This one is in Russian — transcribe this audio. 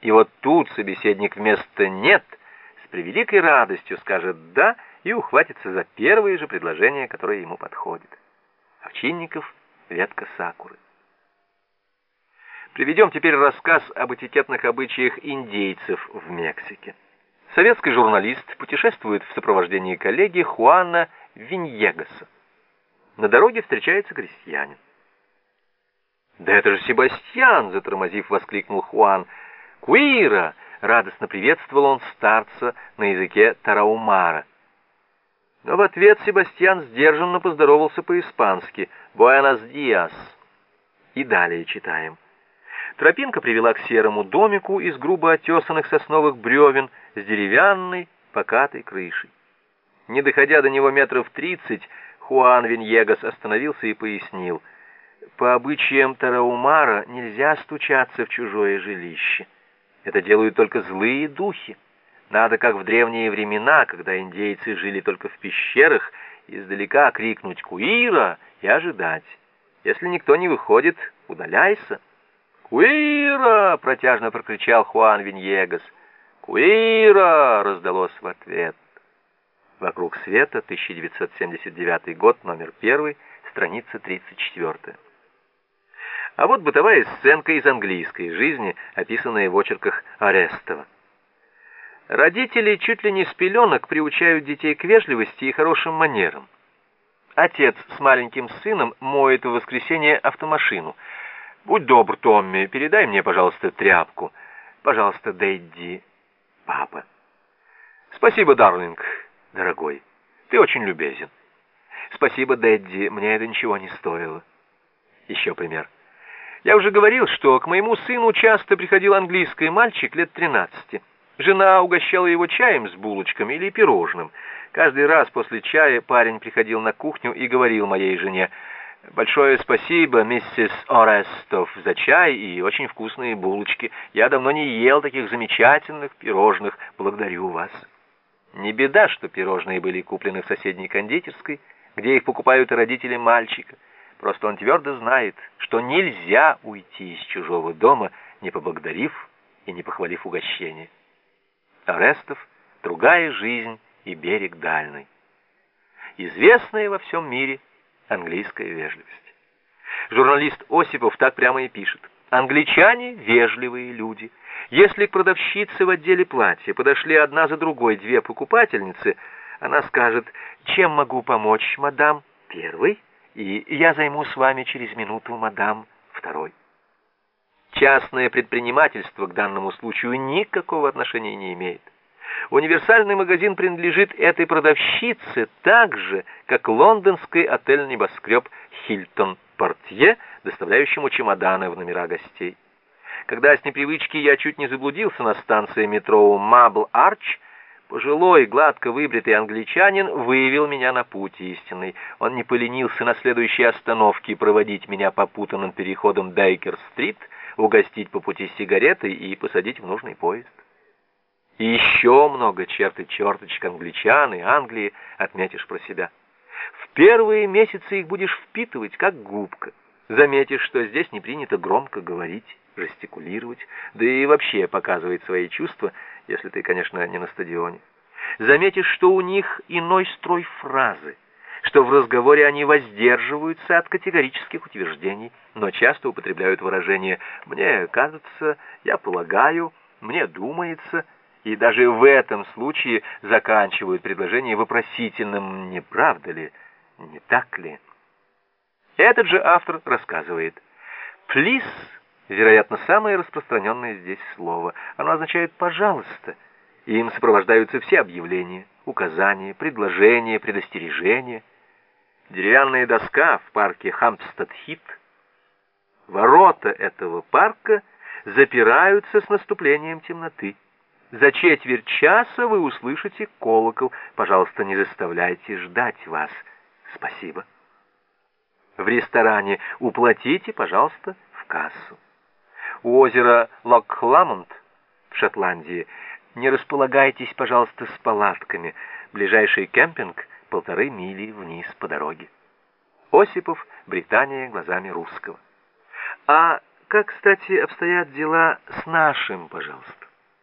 И вот тут собеседник вместо «нет» с превеликой радостью скажет «да» и ухватится за первые же предложения, которые ему подходят. Овчинников «Ветка сакуры». Приведем теперь рассказ об этикетных обычаях индейцев в Мексике. Советский журналист путешествует в сопровождении коллеги Хуана Виньегаса. На дороге встречается крестьянин. «Да это же Себастьян!» — затормозив, воскликнул Хуан. «Куира!» — радостно приветствовал он старца на языке Тараумара. Но в ответ Себастьян сдержанно поздоровался по-испански «Буэнос диас». И далее читаем. Тропинка привела к серому домику из грубо отесанных сосновых бревен с деревянной покатой крышей. Не доходя до него метров тридцать, Хуан Виньегас остановился и пояснил. По обычаям Тараумара нельзя стучаться в чужое жилище. Это делают только злые духи. Надо, как в древние времена, когда индейцы жили только в пещерах, издалека крикнуть «Куира!» и ожидать. Если никто не выходит, удаляйся. «Куира!» — протяжно прокричал Хуан Виньегас. «Куира!» — раздалось в ответ. «Вокруг света», 1979 год, номер 1, страница 34. А вот бытовая сценка из английской жизни, описанная в очерках Арестова. Родители чуть ли не с пеленок приучают детей к вежливости и хорошим манерам. Отец с маленьким сыном моет в воскресенье автомашину — Будь добр, Томми, передай мне, пожалуйста, тряпку. Пожалуйста, Дэдди, папа. Спасибо, Дарлинг, дорогой. Ты очень любезен. Спасибо, Дэдди, мне это ничего не стоило. Еще пример. Я уже говорил, что к моему сыну часто приходил английский мальчик лет тринадцати. Жена угощала его чаем с булочками или пирожным. Каждый раз после чая парень приходил на кухню и говорил моей жене, Большое спасибо, миссис Орестов, за чай и очень вкусные булочки. Я давно не ел таких замечательных пирожных. Благодарю вас. Не беда, что пирожные были куплены в соседней кондитерской, где их покупают родители мальчика. Просто он твердо знает, что нельзя уйти из чужого дома, не поблагодарив и не похвалив угощение. Орестов «Другая жизнь и берег дальний». Известная во всем мире английская вежливость. Журналист Осипов так прямо и пишет. Англичане – вежливые люди. Если к продавщице в отделе платья подошли одна за другой две покупательницы, она скажет «Чем могу помочь, мадам?» Первый. И «Я займусь с вами через минуту, мадам?» Второй. Частное предпринимательство к данному случаю никакого отношения не имеет. Универсальный магазин принадлежит этой продавщице так же, как лондонский отель-небоскреб «Хильтон Портье», доставляющему чемоданы в номера гостей. Когда с непривычки я чуть не заблудился на станции метро Мабл-Арч, пожилой, гладко выбритый англичанин вывел меня на путь истинный. Он не поленился на следующей остановке проводить меня по путанным переходам Бейкер-стрит, угостить по пути сигаретой и посадить в нужный поезд. И еще много черт и черточек англичан и Англии отметишь про себя. В первые месяцы их будешь впитывать, как губка. Заметишь, что здесь не принято громко говорить, жестикулировать, да и вообще показывать свои чувства, если ты, конечно, не на стадионе. Заметишь, что у них иной строй фразы, что в разговоре они воздерживаются от категорических утверждений, но часто употребляют выражение «мне кажется», «я полагаю», «мне думается», и даже в этом случае заканчивают предложение вопросительным «не правда ли?», «не так ли?». Этот же автор рассказывает «Please» вероятно, самое распространенное здесь слово. Оно означает «пожалуйста», и им сопровождаются все объявления, указания, предложения, предостережения. Деревянная доска в парке Хампстед-Хит. Ворота этого парка запираются с наступлением темноты. За четверть часа вы услышите колокол. Пожалуйста, не заставляйте ждать вас. Спасибо. В ресторане уплатите, пожалуйста, в кассу. У озера Локхламонт в Шотландии не располагайтесь, пожалуйста, с палатками. Ближайший кемпинг полторы мили вниз по дороге. Осипов, Британия, глазами русского. А как, кстати, обстоят дела с нашим, пожалуйста?